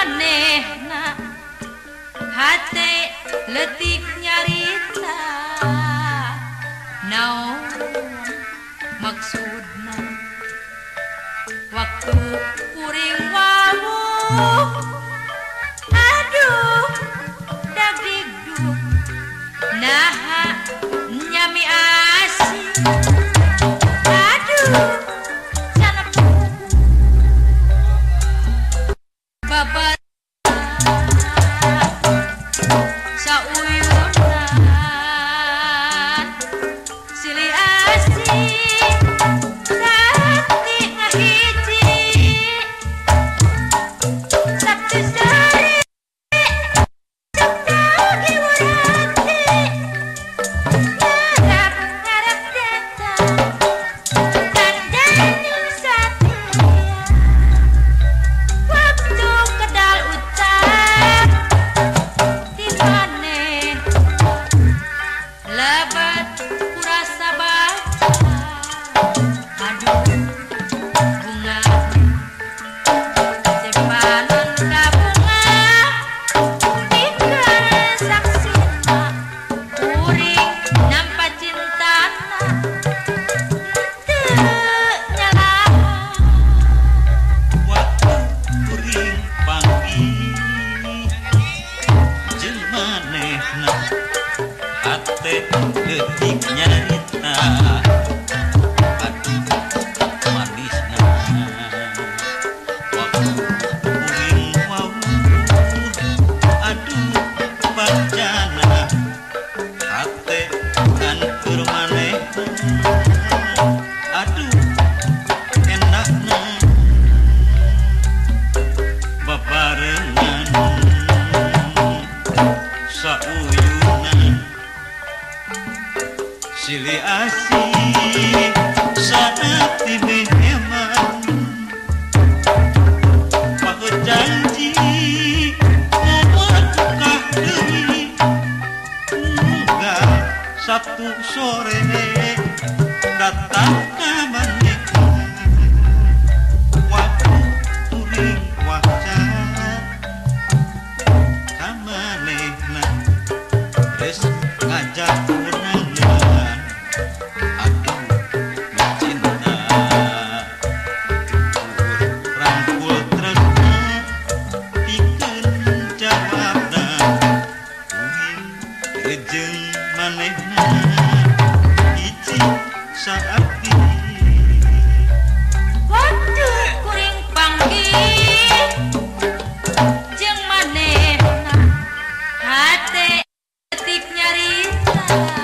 manehna hate letik nyarita. Naon maksudna. Waktu kuring wawu Silih asih saat dibeneman Pahut janji Ngomor tukah demi Muga Sabtu sore Datang ke manikah Waktu turing wajan Kamalehna Res ngajak kejeng maneh Ici saat Waduh kuring panggil Jeng maneh Hati detik nyarita.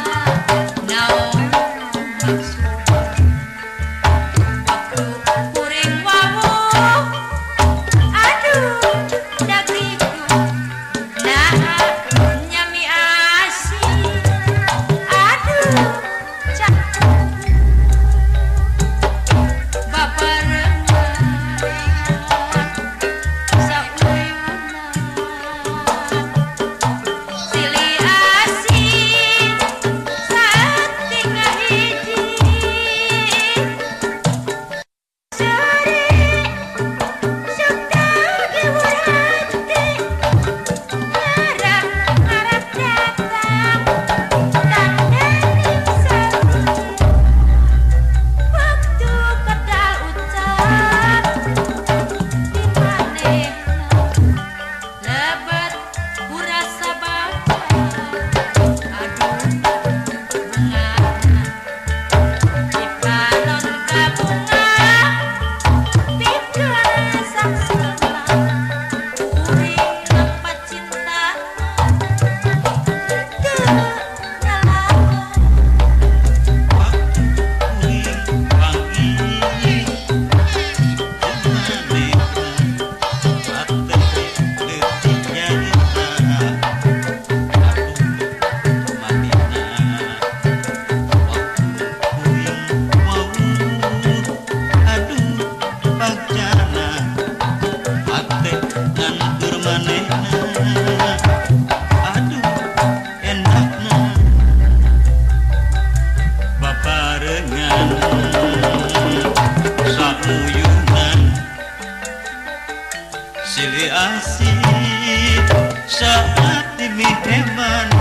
kasih saat demi teman